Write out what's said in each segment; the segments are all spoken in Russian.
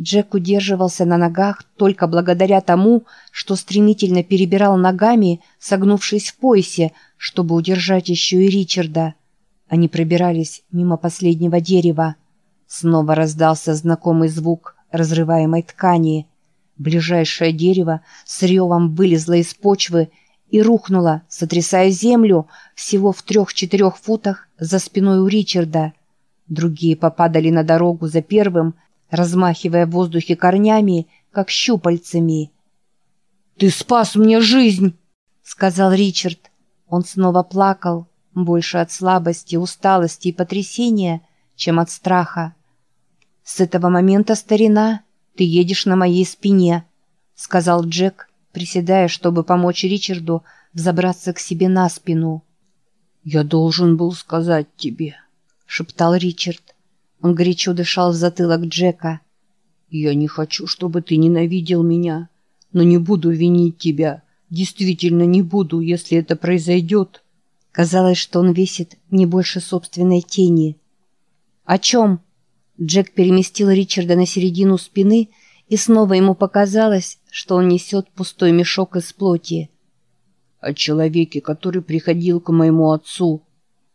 Джек удерживался на ногах только благодаря тому, что стремительно перебирал ногами, согнувшись в поясе, чтобы удержать еще и Ричарда. Они пробирались мимо последнего дерева. Снова раздался знакомый звук разрываемой ткани. Ближайшее дерево с ревом вылезло из почвы и рухнуло, сотрясая землю всего в трех-четырех футах за спиной у Ричарда. Другие попадали на дорогу за первым, размахивая в воздухе корнями, как щупальцами. «Ты спас мне жизнь!» — сказал Ричард. Он снова плакал, больше от слабости, усталости и потрясения, чем от страха. «С этого момента, старина, ты едешь на моей спине», — сказал Джек, приседая, чтобы помочь Ричарду взобраться к себе на спину. «Я должен был сказать тебе», — шептал Ричард. Он горячо дышал в затылок Джека. «Я не хочу, чтобы ты ненавидел меня, но не буду винить тебя. Действительно не буду, если это произойдет». Казалось, что он весит не больше собственной тени. «О чем?» Джек переместил Ричарда на середину спины, и снова ему показалось, что он несет пустой мешок из плоти. «О человеке, который приходил к моему отцу,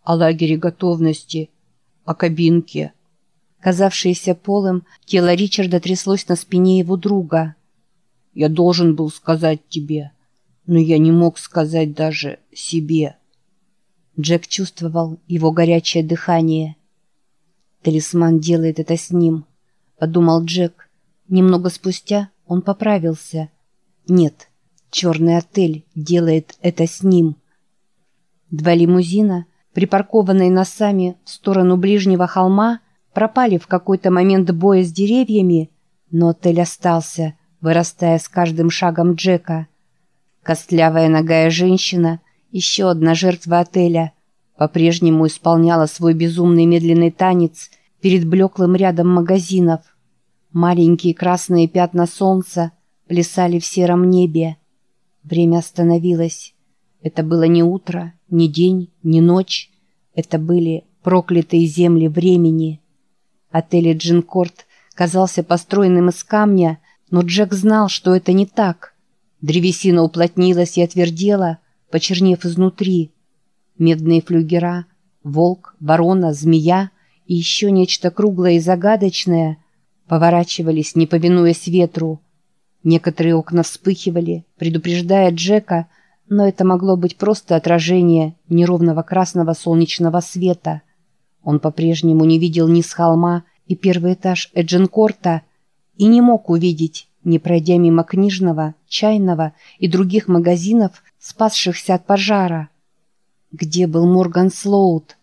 о лагере готовности, о кабинке». Казавшееся полым, тело Ричарда тряслось на спине его друга. «Я должен был сказать тебе, но я не мог сказать даже себе». Джек чувствовал его горячее дыхание. «Талисман делает это с ним», — подумал Джек. Немного спустя он поправился. «Нет, черный отель делает это с ним». Два лимузина, припаркованные носами в сторону ближнего холма, пропали в какой-то момент боя с деревьями, но отель остался, вырастая с каждым шагом Джека. Костлявая ногая женщина, еще одна жертва отеля, по-прежнему исполняла свой безумный медленный танец перед блеклым рядом магазинов. Маленькие красные пятна солнца плясали в сером небе. Время остановилось. Это было не утро, не день, не ночь. Это были проклятые земли времени. Отель Джинкорт казался построенным из камня, но Джек знал, что это не так. Древесина уплотнилась и отвердела, почернев изнутри. Медные флюгера, волк, ворона, змея и еще нечто круглое и загадочное поворачивались, не повинуясь ветру. Некоторые окна вспыхивали, предупреждая Джека, но это могло быть просто отражение неровного красного солнечного света. Он по-прежнему не видел ни с холма и первый этаж Эджинкорта и не мог увидеть, не пройдя мимо книжного, чайного и других магазинов, спасшихся от пожара. Где был Морган Слоут?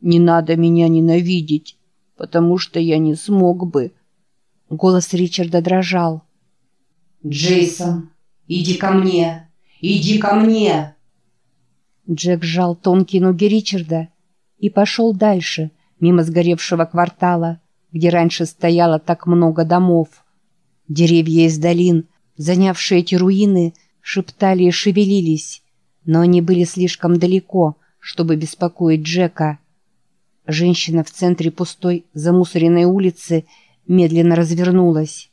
«Не надо меня ненавидеть, потому что я не смог бы». Голос Ричарда дрожал. «Джейсон, иди ко мне! Иди ко мне!» Джек сжал тонкие ноги Ричарда и пошел дальше, мимо сгоревшего квартала, где раньше стояло так много домов. Деревья из долин, занявшие эти руины, шептали и шевелились, но они были слишком далеко, чтобы беспокоить Джека. Женщина в центре пустой замусоренной улицы медленно развернулась.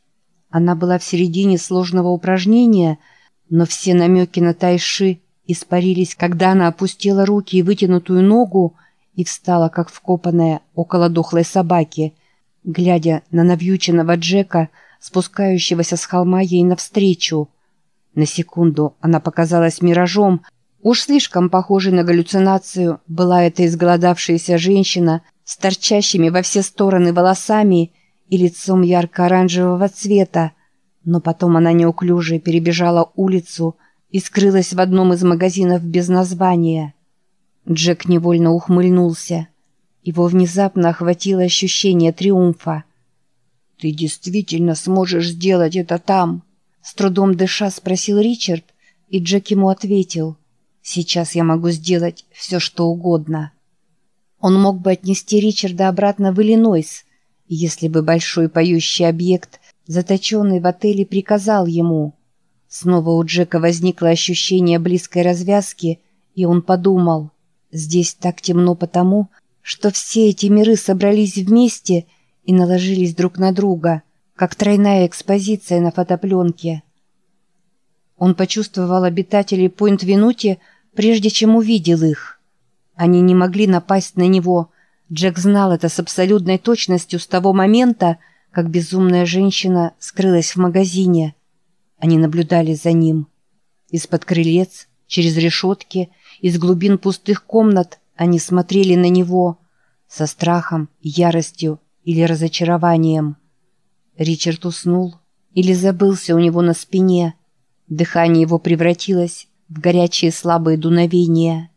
Она была в середине сложного упражнения, но все намеки на тайши испарились, когда она опустила руки и вытянутую ногу и встала, как вкопанная, около дохлой собаки, глядя на навьюченного Джека, спускающегося с холма ей навстречу. На секунду она показалась миражом, уж слишком похожей на галлюцинацию была эта изголодавшаяся женщина с торчащими во все стороны волосами и лицом ярко-оранжевого цвета, но потом она неуклюже перебежала улицу и скрылась в одном из магазинов без названия. Джек невольно ухмыльнулся. Его внезапно охватило ощущение триумфа. «Ты действительно сможешь сделать это там?» С трудом дыша спросил Ричард, и Джек ему ответил. «Сейчас я могу сделать все, что угодно». Он мог бы отнести Ричарда обратно в Иллинойс, если бы большой поющий объект, заточенный в отеле, приказал ему. Снова у Джека возникло ощущение близкой развязки, и он подумал, Здесь так темно потому, что все эти миры собрались вместе и наложились друг на друга, как тройная экспозиция на фотопленке. Он почувствовал обитателей Пойнт-Винути, прежде чем увидел их. Они не могли напасть на него. Джек знал это с абсолютной точностью с того момента, как безумная женщина скрылась в магазине. Они наблюдали за ним. Из-под крылец, через решетки, из глубин пустых комнат они смотрели на него со страхом, яростью или разочарованием. Ричард уснул или забылся у него на спине. Дыхание его превратилось в горячие слабые дуновения.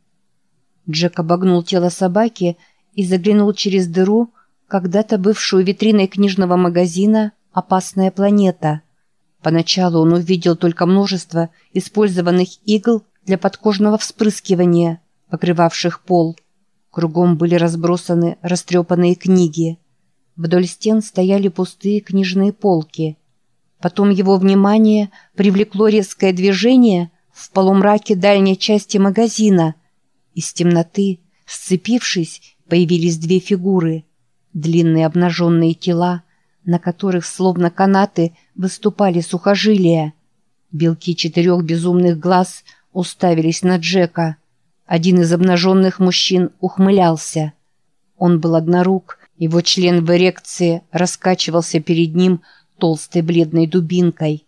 Джек обогнул тело собаки и заглянул через дыру, когда-то бывшую витриной книжного магазина «Опасная планета». Поначалу он увидел только множество использованных игл для подкожного вспрыскивания, покрывавших пол. Кругом были разбросаны растрепанные книги. Вдоль стен стояли пустые книжные полки. Потом его внимание привлекло резкое движение в полумраке дальней части магазина. Из темноты, сцепившись, появились две фигуры. Длинные обнаженные тела, на которых, словно канаты, выступали сухожилия. Белки четырех безумных глаз уставились на Джека. Один из обнаженных мужчин ухмылялся. Он был однорук, его член в эрекции раскачивался перед ним толстой бледной дубинкой.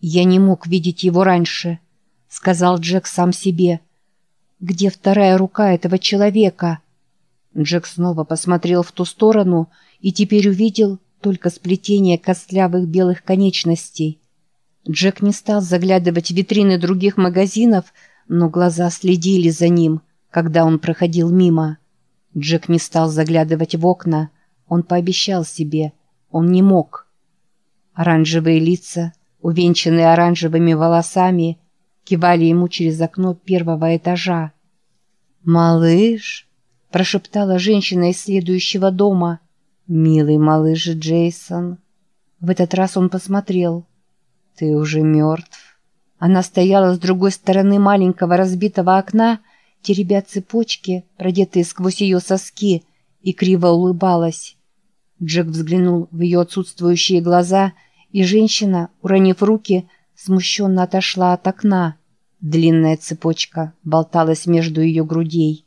«Я не мог видеть его раньше», — сказал Джек сам себе. «Где вторая рука этого человека?» Джек снова посмотрел в ту сторону и теперь увидел только сплетение костлявых белых конечностей. Джек не стал заглядывать в витрины других магазинов, но глаза следили за ним, когда он проходил мимо. Джек не стал заглядывать в окна. Он пообещал себе. Он не мог. Оранжевые лица, увенчанные оранжевыми волосами, кивали ему через окно первого этажа. «Малыш!» – прошептала женщина из следующего дома. «Милый малыш Джейсон!» В этот раз он посмотрел. «Ты уже мертв?» Она стояла с другой стороны маленького разбитого окна теребя цепочки, продетые сквозь ее соски, и криво улыбалась. Джек взглянул в ее отсутствующие глаза, и женщина, уронив руки, смущенно отошла от окна. Длинная цепочка болталась между ее грудей.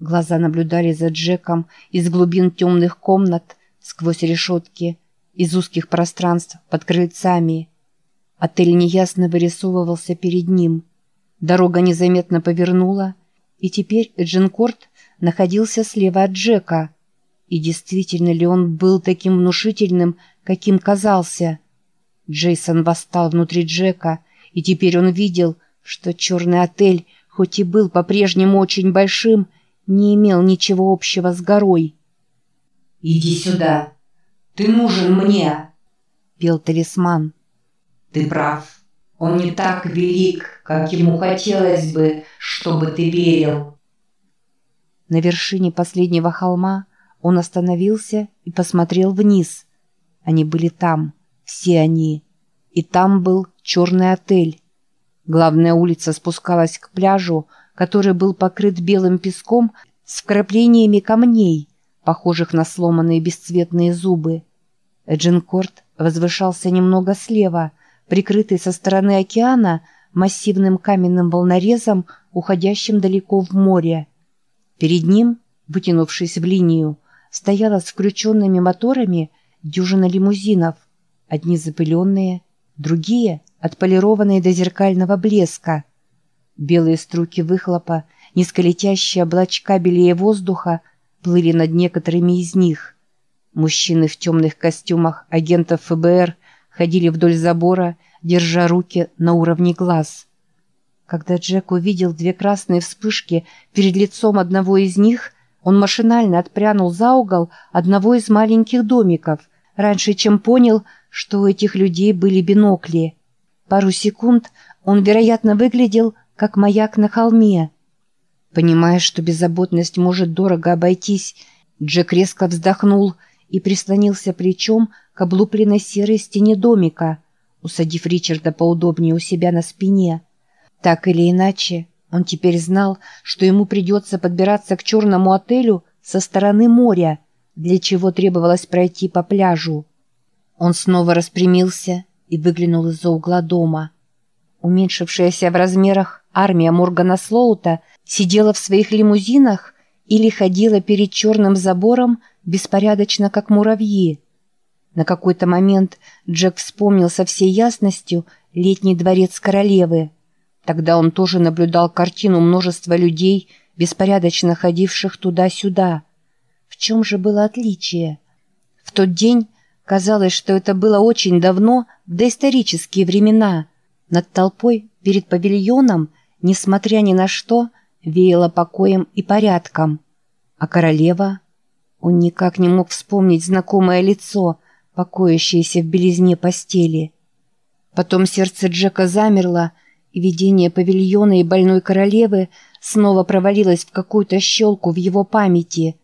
Глаза наблюдали за Джеком из глубин темных комнат, сквозь решетки, из узких пространств под крыльцами. Отель неясно вырисовывался перед ним. Дорога незаметно повернула, и теперь Джинкорт находился слева от Джека. И действительно ли он был таким внушительным, каким казался? Джейсон восстал внутри Джека, и теперь он видел, что черный отель, хоть и был по-прежнему очень большим, не имел ничего общего с горой. «Иди сюда. Ты нужен мне», — пел талисман. «Ты прав. Он не так велик, как ему хотелось бы, чтобы ты верил. На вершине последнего холма он остановился и посмотрел вниз. Они были там, все они. И там был черный отель. Главная улица спускалась к пляжу, который был покрыт белым песком с вкраплениями камней, похожих на сломанные бесцветные зубы. Эджинкорт возвышался немного слева, прикрытый со стороны океана массивным каменным волнорезом, уходящим далеко в море. Перед ним, вытянувшись в линию, стояла с включенными моторами дюжина лимузинов, одни запыленные, другие отполированные до зеркального блеска. Белые струки выхлопа, низколетящие облачка белее воздуха плыли над некоторыми из них. Мужчины в темных костюмах агентов ФБР – ходили вдоль забора, держа руки на уровне глаз. Когда Джек увидел две красные вспышки перед лицом одного из них, он машинально отпрянул за угол одного из маленьких домиков, раньше чем понял, что у этих людей были бинокли. Пару секунд он, вероятно, выглядел как маяк на холме. Понимая, что беззаботность может дорого обойтись, Джек резко вздохнул и прислонился плечом к облупленной серой стене домика, усадив Ричарда поудобнее у себя на спине. Так или иначе, он теперь знал, что ему придется подбираться к черному отелю со стороны моря, для чего требовалось пройти по пляжу. Он снова распрямился и выглянул из-за угла дома. Уменьшившаяся в размерах армия Моргана Слоута сидела в своих лимузинах или ходила перед черным забором беспорядочно, как муравьи. На какой-то момент Джек вспомнил со всей ясностью летний дворец королевы. Тогда он тоже наблюдал картину множества людей, беспорядочно ходивших туда-сюда. В чем же было отличие? В тот день казалось, что это было очень давно, в доисторические времена. Над толпой, перед павильоном, несмотря ни на что, веяло покоем и порядком. А королева... Он никак не мог вспомнить знакомое лицо, покоящееся в белизне постели. Потом сердце Джека замерло, и видение павильона и больной королевы снова провалилось в какую-то щелку в его памяти.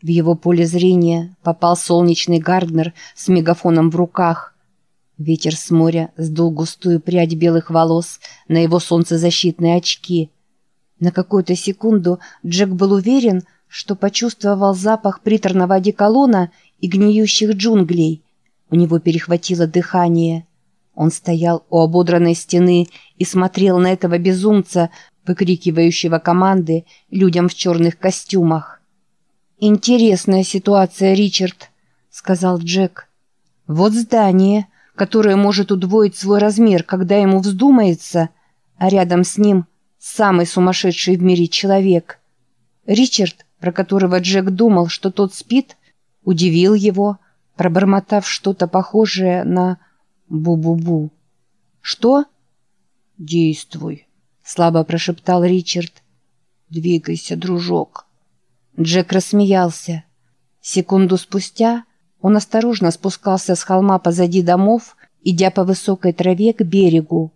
В его поле зрения попал солнечный Гарднер с мегафоном в руках. Ветер с моря сдул густую прядь белых волос на его солнцезащитные очки. На какую-то секунду Джек был уверен, что почувствовал запах приторного одеколона и гниющих джунглей. У него перехватило дыхание. Он стоял у ободранной стены и смотрел на этого безумца, выкрикивающего команды людям в черных костюмах. «Интересная ситуация, Ричард», — сказал Джек. «Вот здание, которое может удвоить свой размер, когда ему вздумается, а рядом с ним самый сумасшедший в мире человек. Ричард про которого Джек думал, что тот спит, удивил его, пробормотав что-то похожее на «бу-бу-бу». «Что?» «Действуй», — слабо прошептал Ричард. «Двигайся, дружок». Джек рассмеялся. Секунду спустя он осторожно спускался с холма позади домов, идя по высокой траве к берегу.